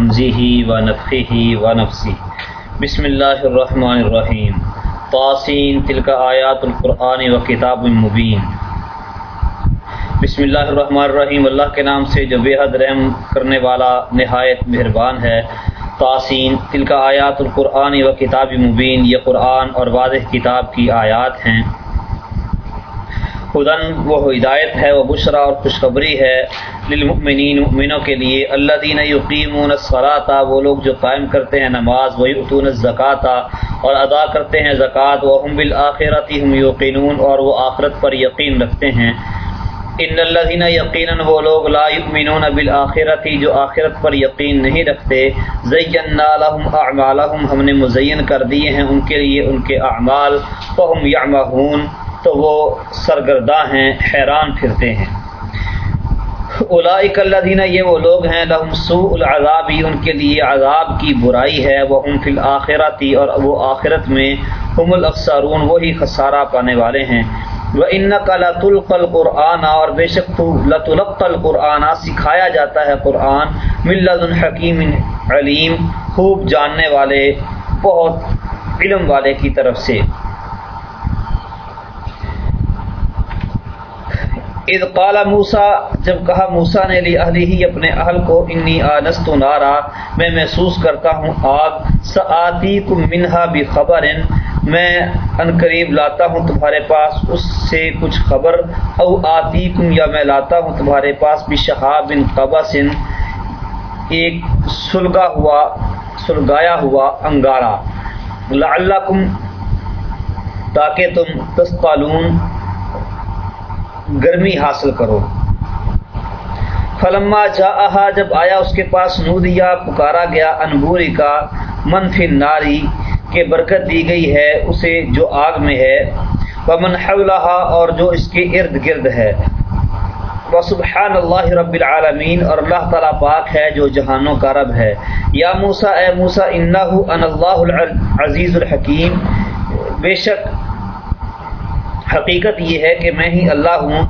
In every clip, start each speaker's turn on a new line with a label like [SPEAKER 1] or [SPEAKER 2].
[SPEAKER 1] حمزه ونفخه ونفسه بسم اللہ الرحمن الرحیم۔ طاسین، تلک آیات القرآن و کتاب مبین۔ بسم اللہ الرحمن الرحیم۔ اللہ کے نام سے جو بے حد رحم کرنے والا نہایت مہربان ہے۔ طاسین، تلک آیات القرآن و کتاب مبین۔ یہ قرآن اور واضح کتاب کی آیات ہیں۔ خدن وہ ہدایت ہے، وہ بشرا اور خوشخبری ہے۔ للمؤمنین، مؤمنوں کے لیے اللہ دین یقین صلاطہ وہ لوگ جو قائم کرتے ہیں نماز وہی اتون زکوٰۃ اور ادا کرتے ہیں زکوٰۃ وہ ہم بالآخرتی ہم یقینون اور وہ آخرت پر یقین رکھتے ہیں۔ ان اللہ دینہ یقیناً، وہ لوگ لا یؤمنون بالآخرتی جو آخرت پر یقین نہیں رکھتے۔ زینا لهم اعمالهم، ہم نے مزین کر دیے ہیں ان کے لیے ان کے اعمال۔ فهم یعمہون تو وہ سرگرداں ہیں، حیران پھرتے ہیں۔ اولائک اللہ دینہ یہ وہ لوگ ہیں، لہم سوء العذابی ان کے لیے عذاب کی برائی ہے وہ ہم فی الآخرتی اور وہ آخرت میں ہم الاکثرون وہی خسارہ پانے والے ہیں۔ وہ ان کا لت القرآن، اور بے شک تو لت القرآن، سکھایا جاتا ہے قرآن۔ ملت الحکیم علیم، خوب جاننے والے، بہت علم والے کی طرف سے۔ اذ قال موسا جب کہا موسا نے لی اہلی ہی اپنے اہل کو، انی آنست نارا، میں محسوس کرتا ہوں آگ سآتی کم منہا بھی خبر میں ان قریب لاتا ہوں تمہارے پاس، اس سے کچھ خبر، او آتی کم یا میں لاتا ہوں تمہارے پاس بھی شہاب ایک سلگا ہوا، سلگایا ہوا انگارا لعلکم تاکہ تم تسقالون۔ گرمی حاصل کرو۔ فلما جا جب آیا اس کے پاس، نودیا پکارا گیا انبوری کا منفی ناری کے برکت دی گئی ہے، اسے جو آگ میں ہے۔ ومن حولہا، اور جو اس کے ارد گرد ہے۔ وسبحان اللہ رب العالمین، اور اللہ تعالیٰ پاک ہے، جو جہانوں کا رب ہے۔ یا موسا اے موسا ان اللہ العزیز الحکیم۔ بے شک حقیقت یہ ہے کہ میں ہی اللہ ہوں۔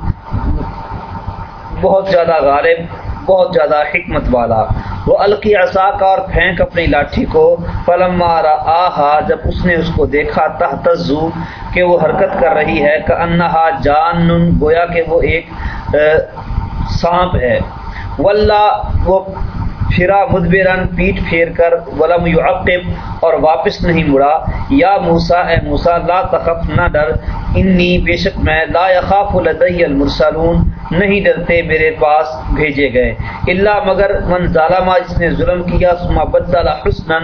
[SPEAKER 1] بہت زیادہ غالب، بہت زیادہ حکمت والا۔ وہ القی عصا کا اور پھینک اپنی لاٹھی کو۔ فلم مارا آہا جب اس نے اس کو دیکھا تحتزو کہ وہ حرکت کر رہی ہے کہ انہا جان گویا کہ وہ ایک سانپ ہے۔ واللہ وہ پھرا مدبرن پیٹ پھیر کر ولم یعقب اور واپس نہیں مڑا۔ یا موسا اے موسا لا تخف، نہ ڈر۔ انی بے شک میں لا یخاف لدی المرسلون۔ نہیں ڈرتے میرے پاس بھیجے گئے۔ اللہ مگر من ظالمہ، جس نے ظلم کیا سما بدل حسنا۔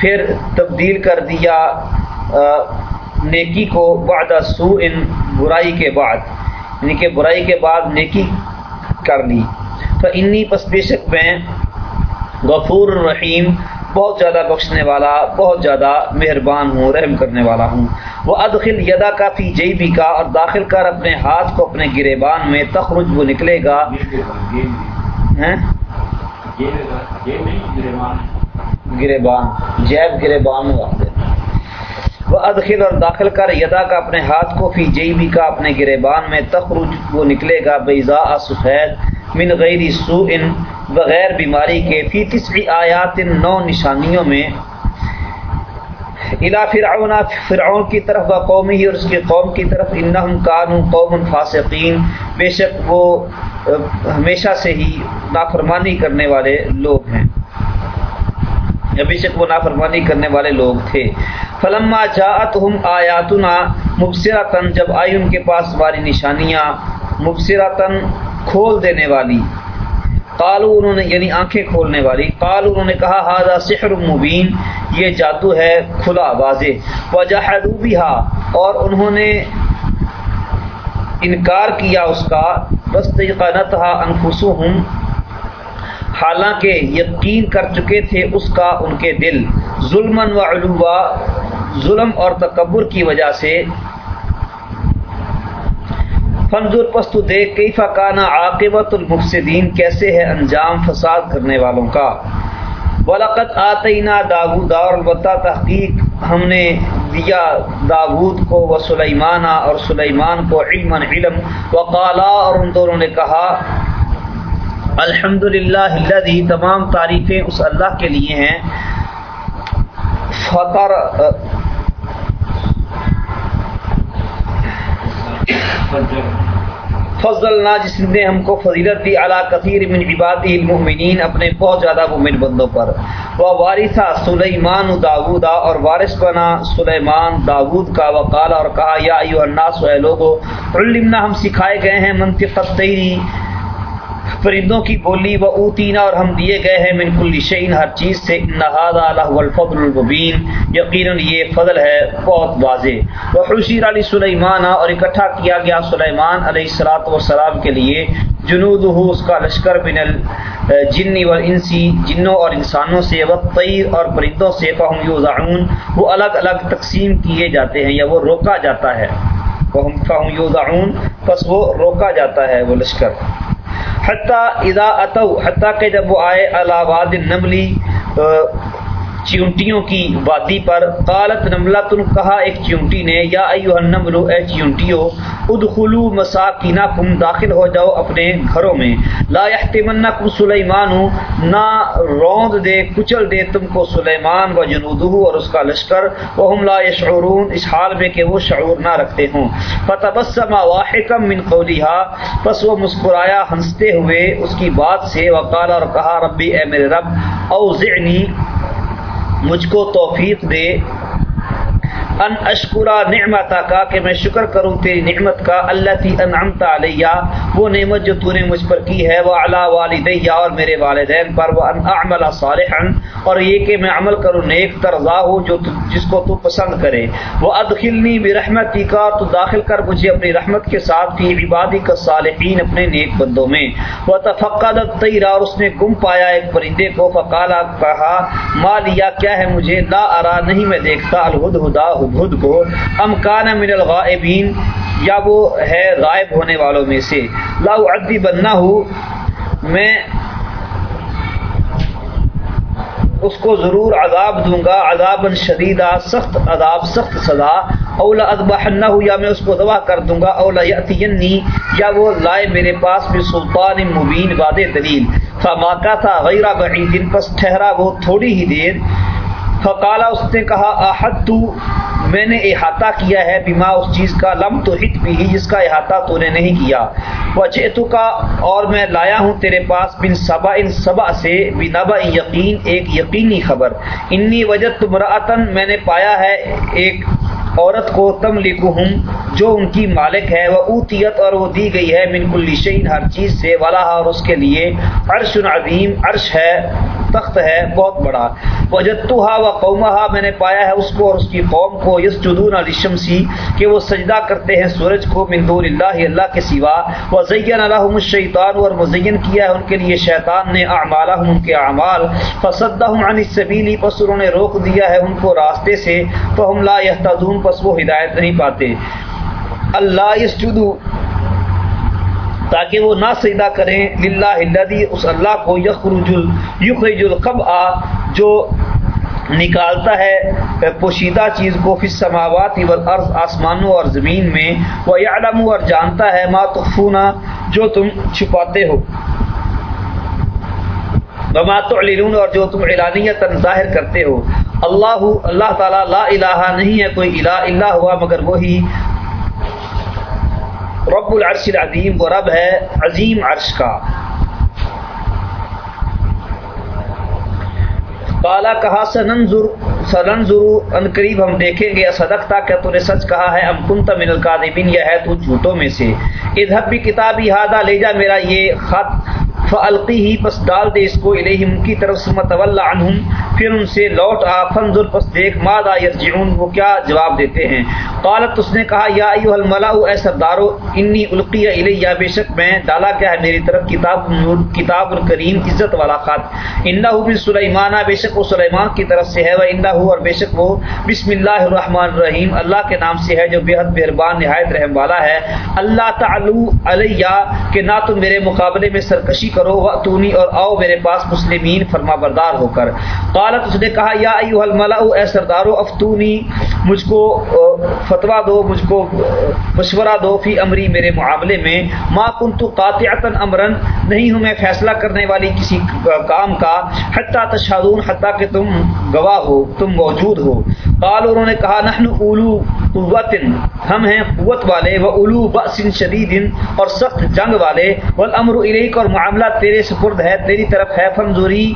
[SPEAKER 1] پھر تبدیل کر دیا نیکی کو بعد سو ان برائی کے بعد۔ یعنی کہ برائی کے بعد نیکی کر لی۔ تو انی پس بے شک میں غفور الرحیم بہت زیادہ بخشنے والا، بہت زیادہ مہربان ہوں، رحم کرنے والا ہوں۔ وہ ادخل یدا کا فی جی بھی کا اور داخل کر اپنے ہاتھ کو اپنے گریبان میں، تخرج، وہ نکلے گا۔ گریبان، جیب گریبان وہ ادخل اور داخل کر یدا کا اپنے ہاتھ کو فی جی بھی کا اپنے گریبان میں، تخرج، وہ نکلے گا۔ بیضا سفید من غیر سو ان بغیر بیماری کے فی تسعی آیات نو نشانیوں میں الا فرعون فرعون کی طرف و قومی ہی اور اس کی قوم کی طرف انہم کانوا قوم فاسقین۔ بے شک وہ ہمیشہ سے ہی نافرمانی کرنے والے لوگ ہیں۔ بے شک وہ نافرمانی کرنے والے لوگ تھے۔ فلما جاءتهم آیاتنا مبصرتن جب آئی ان کے پاس ہماری نشانیاں مبصرتن کھول دینے والی۔ قالو انہوں نے یعنی آنکھیں کھولنے والی قالو انہوں نے کہا ہاضا سحر مبین، یہ جادو ہے کھلا واضح۔ وجحدوا بها اور انہوں نے انکار کیا اس کا۔ بستقنتها انفسهم حالانکہ یقین کر چکے تھے اس کا ان کے دل۔ ظلم و علوا ظلم اور تکبر کی وجہ سے فنزر پستو دیکھ کئی فقانہ عاقبت المفسدین کیسے ہے انجام فساد کرنے والوں کا۔ ولاقت آتینہ داود اور البتہ تحقیق ہم نے دیا داود کو و سلیمانہ اور سلیمان کو علم علم۔ وقالا اور ان دونوں نے کہا الحمد للہ تمام تعریفیں اس اللہ کے لیے ہیں۔ فطر فضل نہ جس نے ہم کو فضیلت دی علا کثیر من عبادی المؤمنین اپنے بہت زیادہ مومن بندوں پر. وہ وارثہ سلیمان داودا اور وارث بنا سلیمان داود کا. وقال اور کہا، یا ایو الناس، اے لوگو، علمنا ہم سکھائے گئے ہیں منطق تیری پرندوں کی بولی و اوتینا اور ہم دیے گئے ہیں من کل شعین ہر چیز سے نہاد الفضل المبین، یقیناً یہ فضل ہے بہت واضح۔ وہ حشیر علی سلیمان اور اکٹھا کیا گیا سلیمان علیہ السلاۃ والسلام کے لیے جنود ہو اس کا لشکر بن الجنی و انسی، جنوں اور انسانوں سے، و طیر اور پرندوں سے، فہم یوزعون۔ وہ الگ الگ تقسیم کیے جاتے ہیں، یا وہ روکا جاتا ہے۔ فہم یوزعون، پس وہ روکا جاتا ہے وہ لشکر۔ حتیٰ اذا اتو حتیٰ کہ جب وہ آئے الہباد نملی چیونٹیوں کی وادی پر قالت نملہ تن کہا ایک چیونٹی نے، یا ایوہ النملو اے چیونٹیو ادخلو مساکینکم، داخل ہو جاؤ اپنے گھروں میں۔ لا یحتمنکم سلیمانو، نہ روند دے، کچل دے تم کو سلیمان و جنودہو اور اس کا لشکر۔ وہم لا یشعرون، اس حال میں کہ وہ شعور نہ رکھتے ہوں۔ فتبسم واحکم من قولیہا، پس وہ مسکرایا ہنستے ہوئے اس کی بات سے وقال اور کہا، ربی، اے میرے رب، اوزعنی مجھ کو توفیق دے۔ ان اشکرا نعمت کا کہ میں شکر کروں تیری نعمت کا اللہ تی انعمت علیہ، وہ نعمت جو تو نے مجھ پر کی ہے، وہ علا والدیہ اور میرے والدین پر، وہ ان اعمل صالحا، اور یہ کہ میں عمل کروں نیک ترضا ہو جو جس کو تو پسند کرے۔ وہ ادخلنی برحمتی کا، تو داخل کر مجھے اپنی رحمت کے ساتھ تھی عبادی کا صالحین اپنے نیک بندوں میں۔ وہ تفقد طیرا اور اس نے گم پایا ایک پرندے کو، فقالا کہا ما لیا، کیا ہے مجھے؟ لا ارا، نہیں میں دیکھتا، الہدہدا ہد کو امکان من الغائبین، یا وہ ہے غائب ہونے والوں میں سے۔ لا عدی بننا ہو میں اس کو ضرور عذاب دوں گا عذاب شدیدہ، سخت عذاب، سخت سزا۔ اولا ادبحنہ ہو یا میں اس کو دوا کر دوں گا۔ اولا یاتینی یا وہ لائے میرے پاس بھی سلطان مبین واد دلیل۔ فما کا تھا غیرہ بعید، پس ٹھہرا وہ تھوڑی ہی دیر۔ فقالا اس نے کہا آحد تو میں نے احاطہ کیا ہے بیما اس چیز کا، لم تو ہت بھی جس کا احاطہ تو نے نہیں کیا۔ وجہ کا اور میں لایا ہوں تیرے پاس بن صبا ان صبا سے بنبا یقین، ایک یقینی خبر۔ انی وجہ تمراطن میں نے پایا ہے ایک عورت کو تم لکھوں جو ان کی مالک ہے۔ وہ اوتیت اور وہ دی گئی ہے من کل شعین ہر چیز سے۔ والا اور اس کے لیے عرش عظیم، عرش ہے۔ تخت ہے بہت بڑا۔ وجتوہا و قومہا میں نے پایا ہے اس کو اور اس کی قوم کو۔ یس جدون الشمسی کہ وہ سجدہ کرتے ہیں سورج کو من دون اللہ اللہ کے سوا۔ و زین الحم الشیطان اور مزین کیا ہے ان کے لیے شیطان نے اعمالہم، ان کے اعمال۔ فصدہم عن السبیلی پس انہوں نے روک دیا ہے ان کو راستے سے۔ فہم لا یہتدون پس وہ ہدایت نہیں پاتے۔ اللہ یسجدو تاکہ وہ نہ سجدہ کریں، للہ الذی، اس اللہ کو یخرج یخرج القبع جو نکالتا ہے پوشیدہ چیز کو فی السماوات والارض، آسمانوں اور زمین میں، وہ یعلم اور جانتا ہے ما تخفونا جو تم چھپاتے ہو۔ وما تعلنون، اور جو تم اعلانیت ظاہر کرتے ہو۔ اللہ اللہ تعالی لا الہ نہیں ہے، کوئی الہ الا ہوا، مگر وہی رب العرش العظیم وہ رب ہے عظیم عرش کا۔ کالا کہا، سننظر سننظر ان قریب ہم دیکھیں گے۔ صدقتا کہ تو نے سچ کہا ہے؟ ام کنت من القاذبین، یہ ہے تو جھوٹوں میں سے۔ اذهب بھی کتابی ہادا لے جا میرا یہ خط۔ فالقی ہی پس ڈال دے اس کو الہم کی طرف سے متولا عنہم پھر ان سے لوٹ، آ فنظر پس دیکھ مادا یرجعون، وہ کیا جواب دیتے ہیں؟ قالت، اس نے کہا، یا ایوہ الملأ اے سردارو، انی القی الیہ بے شک میں ڈالا گیا ہے میری طرف، کتاب کتاب الکریم، عزت والا خط۔ انہ من سلیمان، بے شک وہ سلیمان کی طرف سے ہے وہ انہ اور بے شک وہ بسم اللہ الرحمن الرحیم، اللہ کے نام سے ہے، جو بے حد مہربان، نہایت رحم والا ہے۔ اللہ تعالی علیہ، کہ نہ تم میرے مقابلے میں سرکشی کرو۔ کرو واتونی اور آؤ، میرے پاس مسلمین فرما بردار ہو کر۔ قالت اس نے کہا، یا ایوہ الملأ، اے سردارو، افتونی، مجھ کو فتوا دو، مجھ کو مشورہ دو فی امری، میرے معاملے میں۔ ما کنت قاطعتا امرن نہیں ہوں میں فیصلہ کرنے والی کسی کام کا۔ حتی تشہدون، حتی کہ تم گواہ ہو، تم موجود ہو۔ قال انہوں نے کہا، نحن اولو قوت ہم ہیں قوت والے و اولو بأس شدید اور سخت جنگ والے۔ والامر الیک اور معاملہ تیرے سپرد ہے، تیری طرف ہے فنزوری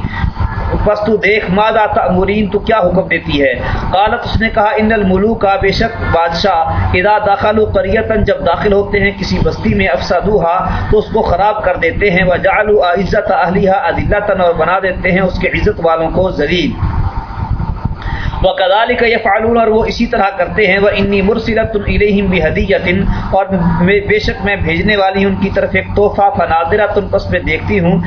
[SPEAKER 1] پس تو دیکھ مادا تأمرین؟ تو کیا حکم دیتی ہے؟ قالت، اس نے کہا، ان الملوک کا بے شک بادشاہ، اذا داخل قریتا جب داخل ہوتے ہیں کسی بستی میں افسادوہا تو اس کو خراب کر دیتے ہیں۔ وجعلوا عزت اہلیہا اذلتا اور بنا دیتے ہیں اس کے عزت والوں کو ذلیل۔ وہ کا یہ فعلون اور وہ اسی طرح کرتے ہیں وہ انی مرسلت الہم بھی حدیت اور بے شک میں بھیجنے والی ہوں ان کی طرف ایک تحفہ فنادرہ تن پس میں دیکھتی ہوں،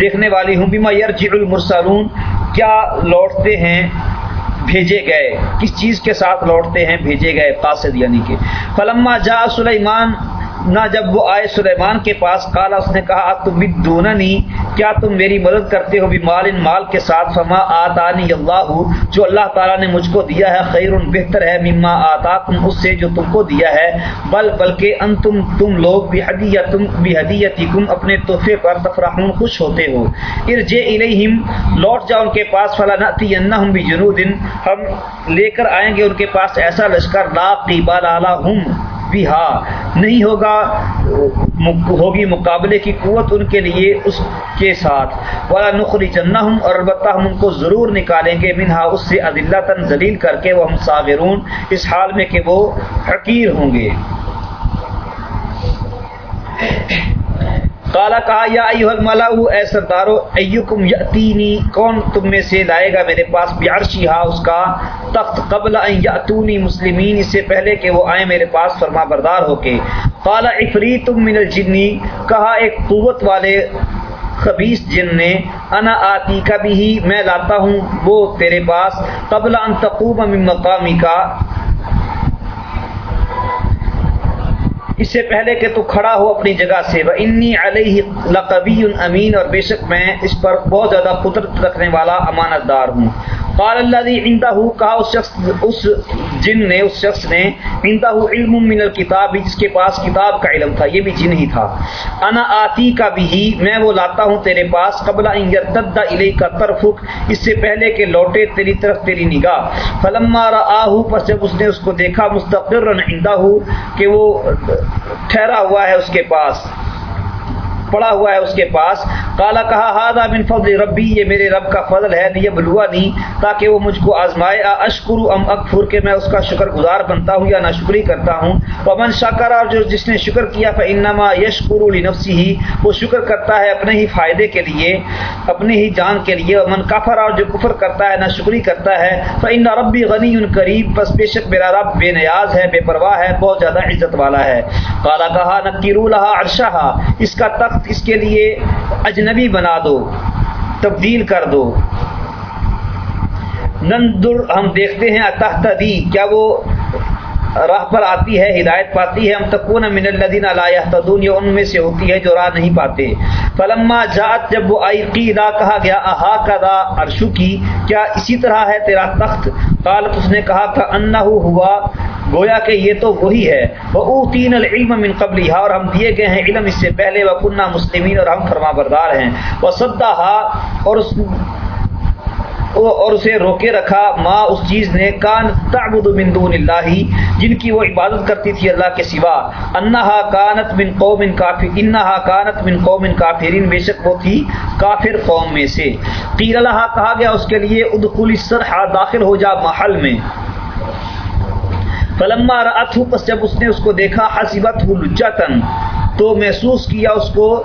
[SPEAKER 1] دیکھنے والی ہوں بیما یرجع المرسلون، کیا لوٹتے ہیں، بھیجے گئے، کس چیز کے ساتھ لوٹتے ہیں، بھیجے گئے، قاصد یعنی کہ۔ فلما جا سلیمان نہ جب وہ آئے سلیمان کے پاس کالا اس نے کہا تم دوننی کیا تم میری مدد کرتے ہو بھی مال ان مال کے ساتھ؟ فما آتانی اللہ، جو اللہ تعالیٰ نے مجھ کو دیا ہے، خیر بہتر ہے مما آتا تم اس سے جو تم کو دیا ہے۔ بل، بلکہ ان تم تم لوگ بھی حدیت تم بھی حدیت تم اپنے تحفے پر تفرحون، خوش ہوتے ہو۔ ارجے الیہم، لوٹ جاؤ ان کے پاس، فلا نتی ہم بھی جنود ہم لے کر آئیں گے ان کے پاس، ایسا لشکر، لا قیبال ہم۔ بھی ہاں نہیں ہوگا ہوگی مقابلے کی قوت ان کے لیے، اس کے ساتھ۔ والا نخری چننا ہوں اور البتہ ہم ان کو ضرور نکالیں گے منہا اس سے عدلہ تن ذلیل کر کے وہ ہم صابرون اس حال میں کہ وہ حقیر ہوں گے۔ کالا کہا، یا ایوہ الملأ، اے سردارو ایکم یاتینی کون تم میں سے لائے گا میرے پاس بیارشی ہا، اس کا تخت قبل ان یاتونی مسلمین، اس سے پہلے کہ وہ آئے میرے پاس فرما بردار ہو کے۔ قال عفریت من الجنی، کہا، ایک قوت والے خبیص جن نے، انا آتی کا بھی میں لاتا ہوں، وہ تیرے پاس، قبل ان تقوم من مقامی کا۔ اس سے پہلے کہ تو کھڑا ہو اپنی جگہ سے وہ انی علیہ لقبی امین اور بے شک میں اس پر بہت زیادہ قدرت رکھنے والا امانت دار ہوں۔ قال اللہ عندہ کہا اس شخص، اس جن نے، اس شخص نے عندہ علم من الکتاب جس کے پاس کتاب کا علم تھا، یہ بھی جن ہی تھا۔ انا آتی کا بھی میں وہ لاتا ہوں تیرے پاس، قبل ان یرتد الی کا طرفک، اس سے پہلے کہ لوٹے تیری طرف تیری نگاہ۔ فلما رآہ پس جب اس نے اس کو دیکھا مستقرا عندہ کہ وہ ٹھہرا ہوا ہے اس کے پاس۔ پڑا ہوا ہے اس کے پاس۔ کالا کہا من فضل ربی، یہ میرے رب کا فضل ہے یہ بلوا نہیں تاکہ وہ مجھ کو آزمائے۔ اشکر ام اکفر، کہ میں اس کا شکر گزار بنتا ہوں یا ناشکری کرتا ہوں۔ ومن شکر، اور جو جس نے شکر کیا، فانما یشکر لنفسی ہی وہ شکر کرتا ہے اپنے ہی فائدے کے لیے اپنے ہی جان کے لیے۔ ومن کفر، اور جو کفر کرتا ہے، ناشکری کرتا ہے۔ فان ربی غنی قریب، بس بے شک میرا رب بے نیاز ہے، بے پرواہ ہے، بہت زیادہ عزت والا ہے۔ کالا کہا، نکیرو لہا عرشہ اس کا تخت آپ اس کے لیے اجنبی بنا دو، تبدیل کر دو۔ نندر ہم دیکھتے ہیں اتحتدی کیا وہ راہ پر آتی ہے، ہدایت پاتی ہے۔ ہم تکون من الذین لا يهتدون یہ ان میں سے ہوتی ہے جو راہ نہیں پاتے۔ فلما جاءت جب وہ آئی قیلا کہا گیا اھا کذا، عرشو کی، کیا اسی طرح ہے تیرا تخت؟ قالت، اس نے کہا کہ انه ہوا۔ گویا کہ یہ تو وہی ہے۔ وہ اوتین العلم من قبل اور ہم دیے گئے ہیں علم اس سے پہلے۔ وہ کنہ مسلمین، اور ہم فرما بردار ہیں۔ وہ اور اس اور اسے روکے رکھا۔ ماں اس چیز نے کان تعبد من دون اللہ، جن کی وہ عبادت کرتی تھی اللہ کے سوا۔ انہا کانت من قوم کافر، انہا کانت من قوم کافرین، بے شک وہ تھی کافر قوم میں سے۔ قیل لہا، کہا گیا اس کے لیے ادخل السرح داخل ہو جا محل میں۔ فلما رأتہ پس جب اس نے اس کو دیکھا حسبت لجتن تو محسوس کیا اس کو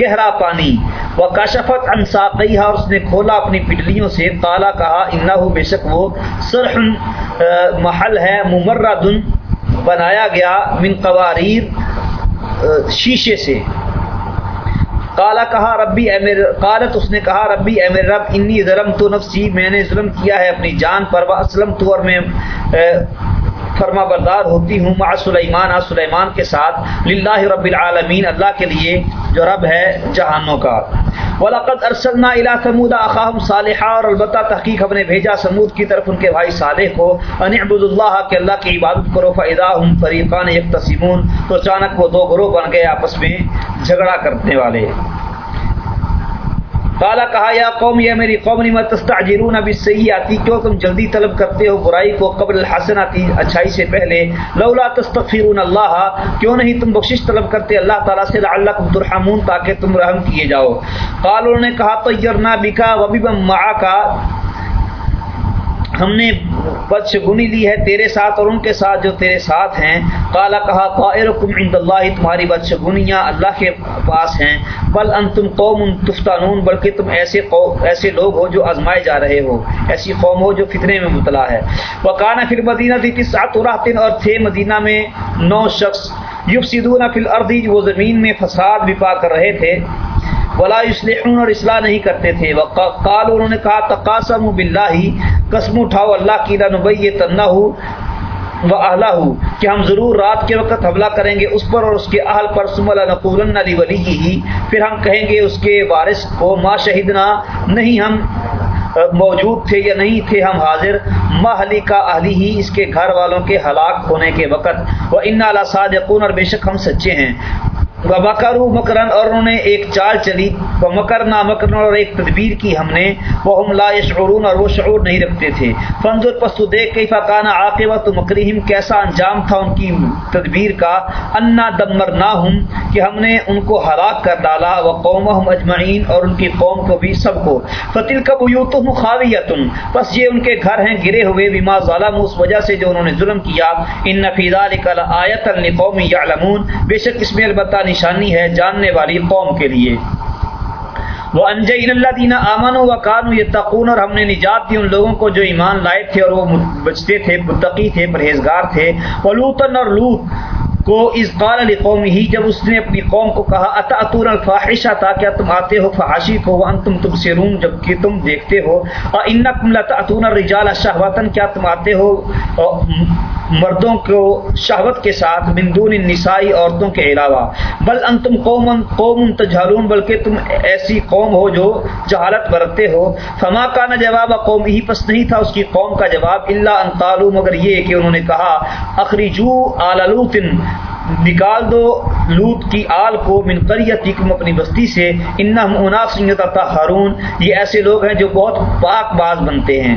[SPEAKER 1] گہرا پانی۔ وہ کاشفت انساقی اور اس نے کھولا اپنی پٹلیوں سے تالا کہا انہ بے شک وہ سرح محل ہے ممردن بنایا گیا من قواریر شیشے سے۔ کالا کہا، ربی اے میرے، قالت، اس نے کہا، ربی اے میرے رب، انی ظلم تو نفسی، میں نے ظلم کیا ہے اپنی جان پر وہ اسلم تو اور میں فرما بردار ہوتی ہوں مع سلیمان سلیمان کے ساتھ، للہ رب العالمین، اللہ کے لیے۔ جو رب ہے جہانوں کا۔ ولاقت ارسلنا الا سمود اخاہم صالحہ اور البتہ تحقیق ہم نے بھیجا سمود کی طرف ان کے بھائی صالح کو ان عبد اللہ کے اللہ کی عبادت کرو فاذا هم فریقان یکتسمون تو اچانک وہ دو گروہ بن گئے آپس میں جھگڑا کرنے والے۔ کالا کہا، یا قوم یہ میری قوم نمت تستعجلون آتی کیوں تم جلدی طلب کرتے ہو برائی کو قبل الحسناتی اچھائی سے پہلے؟ لولا تستغفرون اللہ، کیوں نہیں تم بخشش طلب کرتے؟ اللہ تعالیٰ سے لعلکم ترحمون تاکہ تم رحم کیے جاؤ. قالوا نے کہا، طیرنا بکا وبمن معک ہم نے بدشگنی لی ہے تیرے ساتھ اور ان کے ساتھ جو تیرے ساتھ ہیں۔ کالا کہا، طائرکم عند اللہ، تمہاری بدشگنیاں اللہ کے پاس ہیں۔ بل انتم قوم تفتانون، بلکہ تم ایسے قوم ایسے لوگ ہو جو آزمائے جا رہے ہو ایسی قوم ہو جو فتنے میں مبتلا ہے۔ وکانا پھر مدینہ تھی تسعت راحتن اور تھے مدینہ میں نو شخص۔ یفسدون فی الارض، وہ زمین میں فساد بپا کر رہے تھے۔ ولا اسلحون اور اصلاح نہیں کرتے تھے۔ قال انہوں نے کہا تقاسم باللہ قسم اٹھاؤ، اللہ کی لنبی تنہ و اہلا ہو کہ ہم ضرور رات کے وقت حملہ کریں گے اس پر اور اس کے اہل پر سم نقول علی ولی ہی پھر ہم کہیں گے اس کے وارث کو، ما شہیدنا نہیں ہم موجود تھے یا نہیں تھے ہم حاضر۔ محلی کا اہلی ہی اس کے گھر والوں کے ہلاک ہونے کے وقت۔ وہ ان صادقون اور بے شک ہم سچے ہیں۔ بکرو مکرن اور انہوں نے ایک چال چلی۔ وہ مکر مکرن اور ایک تدبیر کی ہم نے۔ وہ ہم لا شعورون اور وہ شعور نہیں رکھتے تھے۔ فنزر پستو دیکھ کئی فقانا عاقبت مکرہم، کیسا انجام تھا ان کی تدبیر کا۔ انا دمر کہ ہم نے ان کو ہلاک کر ڈالا۔ وہ قوم اجمعین، اور ان کی قوم کو بھی سب کو۔ فتل کب یوتم خاویتم بس یہ ان کے گھر ہیں، گرے ہوئے۔ بما ظالم اس وجہ سے جو انہوں نے ظلم کیا۔ ان نفیدہ لکل آیت القوم یعلمون۔ بے شک اس میں البتہ نشانی ہے جاننے والی قوم کے لیے۔ وہ انجین اللہ دینا امن و کانو یہ تقون اور ہم نے نجات دی ان لوگوں کو جو ایمان لائے تھے اور وہ بچتے تھے، متقی تھے، پرہیزگار تھے۔ وہ لوتن اور لوت کو اس قال علی قوم ہی جب اس نے اپنی قوم کو کہا اتاتون الفاحشہ تھا کیا تم آتے ہو فحاشی کو وانتم تبصرون جبکہ تم دیکھتے ہو انکم لتاتون الرجال شهوتا کیا تم آتے ہو مردوں کو شہوت کے ساتھ مندون نسائی عورتوں کے علاوہ۔ بل انتم قوم قوم تجہلون بلکہ تم ایسی قوم ہو جو جہالت برتتے ہو۔ فما کا نہ جواب قوم ہی پس نہیں تھا اس کی قوم کا جواب اللہ انتالو مگر یہ کہ انہوں نے کہا اخریجو آلوتن نکال دو لوت کی آل کو من قریتکم اپنی بستی سے، انہم اناس ہارون یہ ایسے لوگ ہیں جو بہت پاک باز بنتے ہیں۔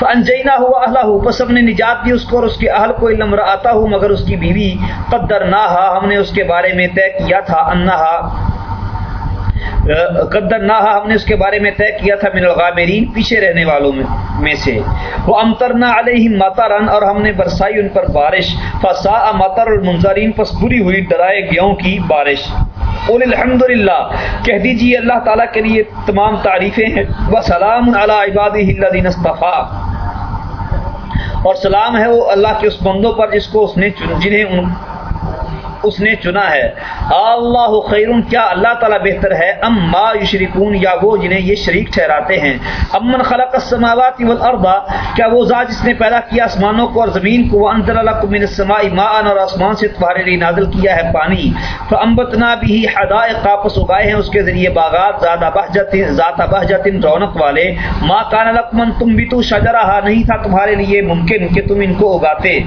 [SPEAKER 1] فانجینا ہوا اللہ پس ہم نے نجات دی اس کو اور اس کے اہل کو علم آتا ہوں مگر اس کی بیوی قدر نہ ہم نے اس کے بارے میں طے کیا تھا، انہا قدر نہ ہم نے اس کے بارے میں طے کیا تھا من الغابرین پیچھے رہنے والوں میں, میں سے۔ وہ امترنا علیہ ماترن اور ہم نے برسائی ان پر بارش۔ فسا مطر المنظرین پس بری ہوئی ڈرائے گیوں کی بارش۔ قول الحمد للہ کہہ دیجیے اللہ تعالیٰ کے لیے تمام تعریفیں ہیں۔ وسلام علی عباد الدین اصطفیٰ۔ اور سلام ہے وہ اللہ کے اس بندوں پر جس کو اس نے جنہیں ان اس نے چنا ہے۔ اللہ خیرون کیا اللہ تعالیٰ بہتر ہے؟ ام ما یشرکون، یا وہ جنہیں یہ شریک ٹھہراتے ہیں۔ امن خلق السماوات والارض، کیا وہ ذات جس نے پیدا کیا آسمانوں کو اور زمین کو؟ وانزل لكم من السماء ماء، اور آسمان سے تمہارے لیے نازل کیا ہے پانی۔ فانبتنا به حدائق پس اگائے ہیں اس کے ذریعے باغات۔ زیادہ بہجت ذات بہجت رونق والے۔ ما کان لكم تم بھی تو شجرہ نہیں تھا تمہارے لیے ممکن کہ تم ان کو اگاتے۔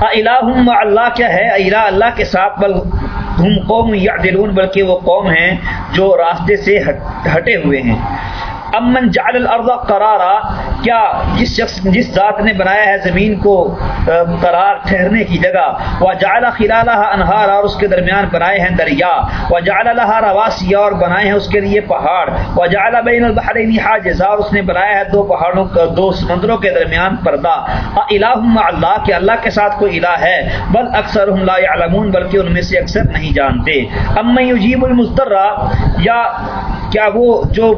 [SPEAKER 1] ہاں الہ اللہ کیا ہے؟ الہ اللہ کے ساتھ بل ہم قوم یا بلکہ وہ قوم ہیں جو راستے سے ہٹے ہوئے ہیں۔ امن جعل الارض قرارا، کیا جس شخص جس ذات نے بنایا ہے زمین کو قرار ٹھہرنے کی جگہ وہ جعل خلالها انہار اور اس کے درمیان بنائے ہیں دریا وہ جعل لها رواسي اور بنائے ہیں اس کے لیے پہاڑ وہ جعل بین البحرین حاجزا اور اس نے بنایا ہے دو پہاڑوں کا دو سمندروں کے درمیان پردہ۔ الہ مع اللہ، کہ اللہ کے ساتھ کوئی الہ ہے، بل اکثرهم لا يعلمون بلکہ ان میں سے اکثر نہیں جانتے۔ ام یجیب المضطر یا کیا وہ جو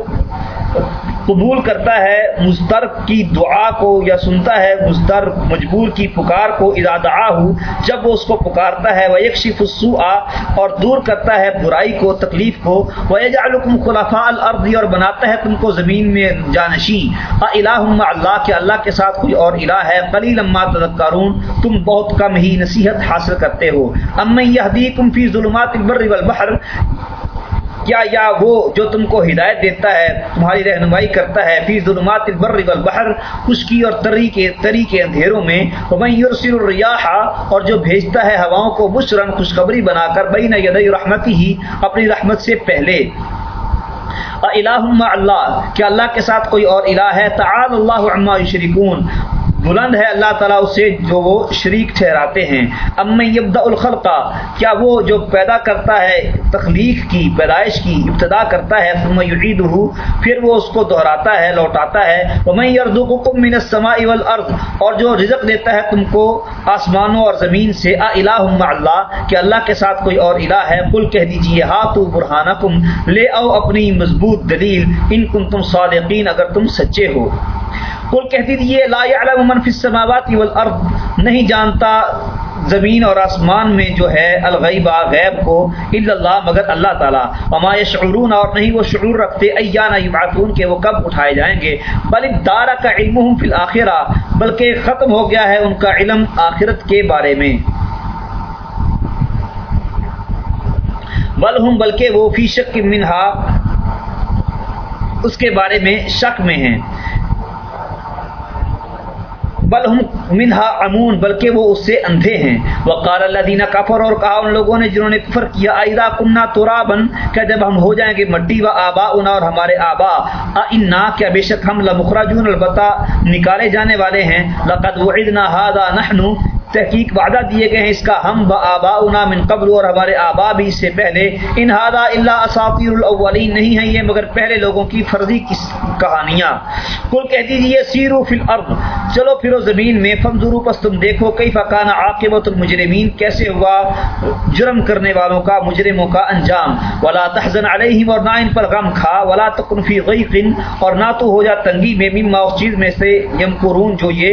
[SPEAKER 1] قبول کرتا ہے مستر کی دعا کو یا سنتا ہے مستر مجبور کی پکار کو ارادہ ہو جب وہ اس کو پکارتا ہے وہ یکشف السوء اور دور کرتا ہے برائی کو، تکلیف کو وہ یجعلکم خلفاء الارض اور بناتا ہے تم کو زمین میں جانشین۔ الہ اللہ کہ اللہ کے ساتھ کوئی اور الہ ہے۔ قلیل ما تذکرون تم بہت کم ہی نصیحت حاصل کرتے ہو۔ اما یہدیکم فی ظلمات البر والبحر کیا یا وہ جو تم کو ہدایت دیتا ہے، تمہاری رہنمائی کرتا ہے، فی ظلمات البر والبحر خشکی اور تری کے تری کے اندھیروں میں، ومن یرسل الریاح، اور جو بھیجتا ہے ہواؤں کو بشرن خوشخبری بنا کر، بین یدی رحمتی ہی، اپنی رحمت سے پہلے۔ الہ اللہ کیا اللہ کے ساتھ کوئی اور الہ ہے؟ تعال اللہ عما یشرکون۔ بلند ہے اللہ تعالیٰ اسے جو وہ شریک ٹھہراتے ہیں۔ ام یبدا الخلقہ کیا وہ جو پیدا کرتا ہے تخلیق کی، پیدائش کی، ابتدا کرتا ہے، ثم یعیدہ، پھر وہ اس کو دہراتا ہے، لوٹاتا ہے۔ ومن یرزقکم من السماء والارض، اور جو رزق دیتا ہے تم کو آسمانوں اور زمین سے ا الہ مع اللہ، کہ اللہ کے ساتھ کوئی اور الہ ہے، قل کہہ دیجیے، ہاتو برہانکم، لے آؤ اپنی مضبوط دلیل، ان کنتم صادقین، اگر تم سچے ہو۔ کل کہتی تھی، یہ لا يعلم من فی السماوات والارض نہیں جانتا زمین اور آسمان میں جو ہے الغیبہ غیب کو الا اللہ، مگر اللہ تعالی۔ وما يشعرون اور نہیں، وہ شعور رکھتے، ایانا یبعثون، کہ وہ کب اٹھائے جائیں گے۔ بل دار کا علمهم فی الاخرہ، بلکہ ختم ہو گیا ہے ان کا علم آخرت کے بارے میں۔ بل ہم بلکہ وہ فی شک منہا اس کے بارے میں شک میں ہیں۔ بل ہم منہا امون بلکہ وہ اس سے اندھے ہیں۔ وقال اللہ دینا کفر اور کہا ان لوگوں نے جنہوں نے کفر کیا ایدا کننا ترابن کیا جب ہم ہو جائیں گے مٹی و آبا انا اور ہمارے آبا انا کیا بے شک ہم لمخرجون، البتہ نکالے جانے والے ہیں۔ لقد وعدنا هذا نحن تحقیق وعدہ دیے گئے ہیں اس کا، ہم با آبا من قبل، اور ہمارے آبا بھی اس سے پہلے ان ہادا اللہ اساطیر الاولین، نہیں ہیں یہ مگر پہلے لوگوں کی فرضی کس کہانیاں۔ کل کہہ دیجیے سیرو فی الارض چلو پھرو زمین میں فمزرو پس تم دیکھو کئی فقان عاقبت المجرمین؟ کیسے ہوا جرم کرنے والوں کا، مجرموں کا انجام؟ ولا تحزن علیہم اور نہ ان پر غم کھا، ولا تکن فی غیق، اور نہ تو ہو جا تنگی میں، مما اس چیز میں سے یمکرون جو یہ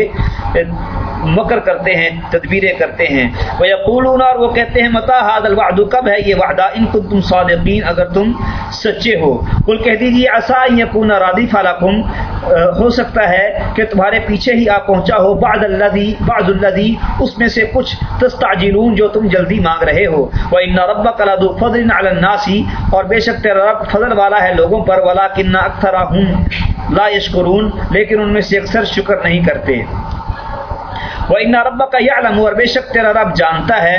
[SPEAKER 1] مکر کرتے ہیں، تدبیریں کرتے ہیں۔ وہ یقولون اور وہ کہتے ہیں متا حاد الوعد؟ کب ہے یہ وعدہ؟ ان کو تم صادقین، اگر تم سچے ہو۔ کل کہہ دیجیے ایسا یقون رادف علیکم ہو سکتا ہے کہ تمہارے پیچھے ہی آپ پہنچا ہو۔ بعد اللہ الذی بعد الذی، اس میں سے کچھ تستعجلون جو تم جلدی مانگ رہے ہو۔ وہ ان ربک لذو فضل علی اور بے شک تیرا رب فضل والا ہے لوگوں پر۔ ولکن اکثرهم لا یشکرون لیکن ان میں سے اکثر شکر نہیں کرتے۔ وہ ان رب کا یہ علم اور بے شک تیرا رب جانتا ہے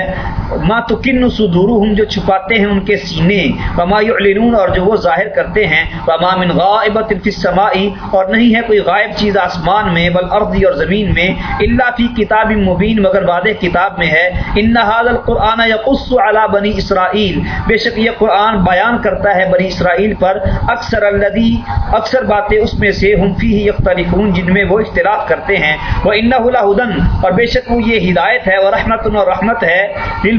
[SPEAKER 1] ماں تو کن سدور جو چھپاتے ہیں ان کے سینے، وما یعلنون اور جو وہ ظاہر کرتے ہیں، وما من غائبت فی السماء، اور نہیں ہے کوئی غائب چیز آسمان میں بل ارضی اور زمین میں الا فی کتاب مبین مگر واضح کتاب میں ہے ان هذا القرآن یقص علی بنی اسرائیل بے شک یہ قرآن بیان کرتا ہے بنی اسرائیل پر، اکثر الذی اکثر باتیں اس میں سے ہم فیہ یختلفون، جن میں وہ اختلاف کرتے ہیں۔ وہ انہ لہدن اور بے شک وہ یہ ہدایت ہے اور رحمت اور رحمت ہے۔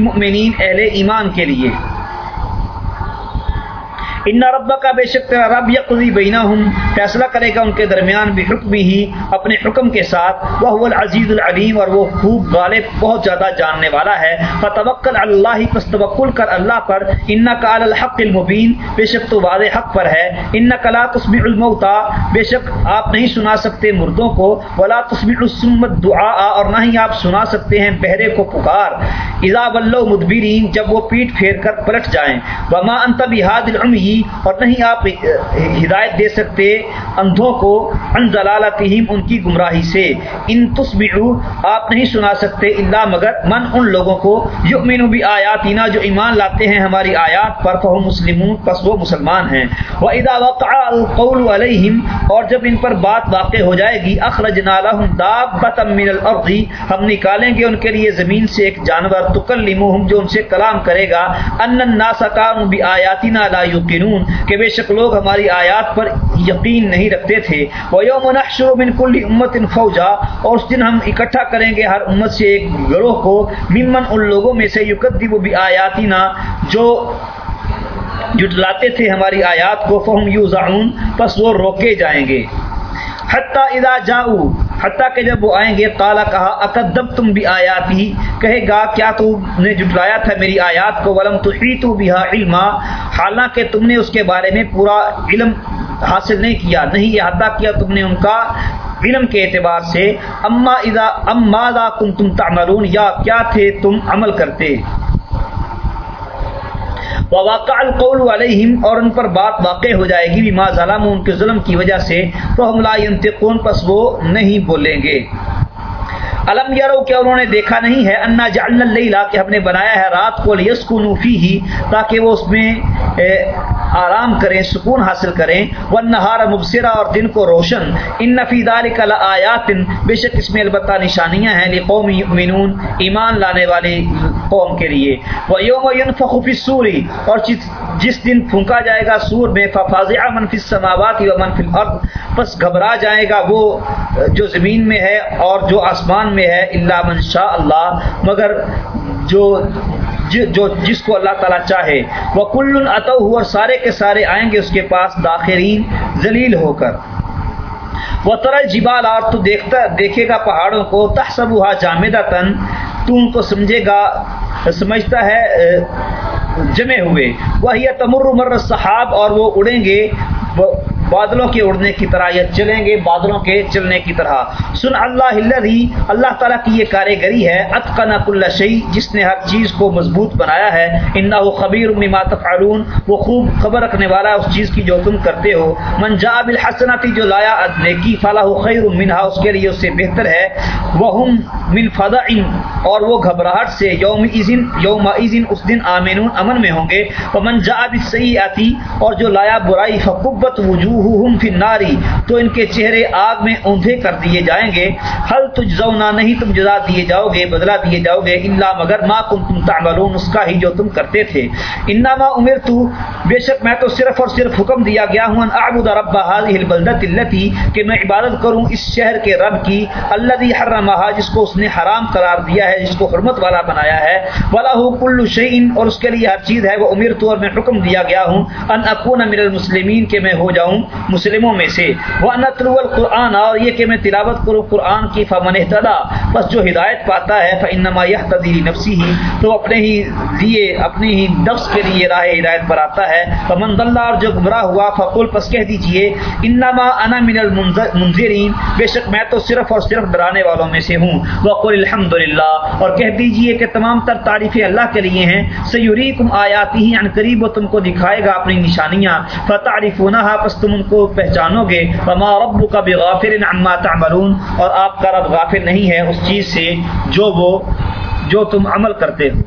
[SPEAKER 1] للمؤمنین اہل ایمان کے لیے۔ ان رب کا بے شک تیرا رب یقضی بینہم، فیصلہ کرے گا ان کے درمیان بحکم ہی، اپنے حکم کے ساتھ۔ وہ العزیز العلیم، اور وہ خوب غالب، بہت زیادہ جاننے والا ہے۔ فتوکل اللہ، پس توکل کر اللہ پر۔ ان کا الحق المبین، بے شک تو واضح حق پر ہے۔ ان کلا تسمع الموتا بے شک آپ نہیں سنا سکتے مردوں کو۔ ولا تسمع السمت دعا اور نہ ہی آپ سنا سکتے ہیں بہرے کو پکار۔ اذا ولوا مدبرین، جب وہ پیٹ پھیر کر پلٹ جائیں۔ وما انت بهاد العمی کی اور نہیں آپ ہدایت دے سکتے اندھوں کو، ان ضلالتہم، ان کی گمراہی سے۔ ان تسمعوا آپ نہیں سنا سکتے الا مگر من، ان لوگوں کو۔ یؤمنو یؤمنوا بآیاتنا، جو ایمان لاتے ہیں ہماری آیات پر فهم مسلمون، پس وہ مسلمان ہیں۔ واذا وقع القول علیہم اور جب ان پر بات واقع ہو جائے گی اخرجنا لهم دابۃ من الارض ہم نکالیں گے ان کے لیے زمین سے ایک جانور تکلمهم جو ان سے کلام کرے گا۔ ان الناس كانوا بآیاتنا لا یوقنون یقینون کہ بے شک لوگ ہماری آیات پر یقین نہیں رکھتے تھے۔ وہ یوم نحشر من کل امت فوجا، اور اس دن ہم اکٹھا کریں گے ہر امت سے ایک گروہ کو، ممن ان لوگوں میں سے یکذب بھی آیاتنا جو جٹلاتے تھے ہماری آیات کو فہم یو پس وہ روکے جائیں گے۔ حتیٰ ادا جاؤ حتیٰ کہ جب وہ آئیں گے کالا کہا اکدب تم بھی آیات ہی کہے گا، کیا تو نے جٹلایا تھا میری آیات کو؟ ولم تو ہی تو بھی علما، حالانکہ تم نے اس کے بارے میں پورا علم حاصل نہیں کیا، نہیں احاطہ کیا تم نے ان کا علم کے اعتبار سے۔ اما اذا، اما دا کم تم تعملون، یا کیا تھے تم عمل کرتے؟ واقع القول علیہم اور ان پر بات واقع ہو جائے گی ما ظلم ان کے ظلم کی وجہ سے تو ہم لا ينتقون پس وہ نہیں بولیں گے۔ علم یارو کیا انہوں نے دیکھا نہیں ہے، انا جعلن اللیلہ کہ ہم نے بنایا ہے رات کو لیسکنو فیہی تاکہ وہ اس میں آرام کریں، سکون حاصل کریں۔ والنہار مبصرہ اور دن کو روشن۔ ان فی ذلک لآیات، بے شک اس میں البتہ نشانیاں ہیں۔ لقوم یؤمنون، ایمان لانے والے قوم کے لیے۔ ویوم ينفخ فی السور، اور جس دن پھونکا جائے گا سور میں ففازع من فی السماوات و من فی الارض۔ پس گھبرا جائے گا وہ، جو زمین میں ہے اور جو آسمان میں ہے اللہ من شاء اللہ۔ مگر جو جو جس کو اللہ تعالیٰ چاہے۔ وہ کل اتو اور سارے کے سارے آئیں گے اس کے پاس، داخرین، ذلیل ہو کر۔ وہ ترل جبال اور تو دیکھتا دیکھے گا پہاڑوں کو۔ تحسبہ جامدہ تن تم کو سمجھے گا، سمجھتا ہے، جمے ہوئے۔ وہ تمر مر صحاب اور وہ اڑیں گے۔ بادلوں کے اڑنے کی طرح یا چلیں گے بادلوں کے چلنے کی طرح۔ سن اللہ اللہ اللہ تعالیٰ کی یہ کاریگری ہے، اتقنا کل شعی جس نے ہر چیز کو مضبوط بنایا ہے۔ انا خبیر ما تفعلون، وہ خوب خبر رکھنے والا اس چیز کی جو تم کرتے ہو۔ من جا بالحسناتی، جو لایا نیکی فلاح خیر منہا، اس کے لیے اس سے بہتر ہے۔ وہ من فضا اور وہ گھبراہٹ سے یوم ایزن یوم ایزن، اس دن آمینون، امن میں ہوں گے۔ وہ من جا صحیح آتی اور جو لایا برائی، فقبت وجوہ وجوہم فی الناری تو ان کے چہرے آگ میں اوندھے کر دیے جائیں گے۔ حل تجزونا، نہیں تم جزا دیے جاؤ گے بدلہ دیے جاؤ گے۔ الا مگر ما کنتم تعملون، اس کا ہی جو تم کرتے تھے۔ انما امرت۔ بے شک میں تو صرف اور صرف حکم دیا گیا ہوں، ان اعبد رب هذه البلدۃ التي، کہ میں عبادت کروں اس شہر کے رب کی، الذي حرمها، جس کو اس نے حرام قرار دیا ہے، جس کو حرمت والا بنایا ہے۔ ولا كل شيء، اور اس کے لیے ہر چیز ہے، وہ امرت، اور میں حکم دیا گیا ہوں۔ ان اكون من المسلمین کہ میں ہو جاؤں۔ مسلموں میں سے۔ وہ نتلو القرآن، اور یہ کہ میں تلاوت کروں قرآن کی، فمن احتدا بس جو ہدایت پاتا ہے فنما یہ تدیری نفسی ہی تو اپنے ہی لیے، اپنے ہی نفس کے لیے راہ ہدایت پر آتا ہے۔ فمن اللہ اور جو گمراہ ہوا فقول پس کہہ دیجیے انما انا من المنذرین بے شک میں تو صرف اور صرف ڈرانے والوں میں سے ہوں۔ وقل الحمد اور کہہ دیجیے کہ تمام تر تعریفیں اللہ کے لیے ہیں۔ سیوریکم آیاتی یعنی ہی ان قریب و تم کو دکھائے گا اپنی نشانیاں۔ فتعرفونہا پس تم ان کو پہچانو گے فما رب کا بے غافر عما تعملون۔ اور آپ کا رب غافر نہیں ہے اس چیز سے جو وہ جو تم عمل کرتے ہو۔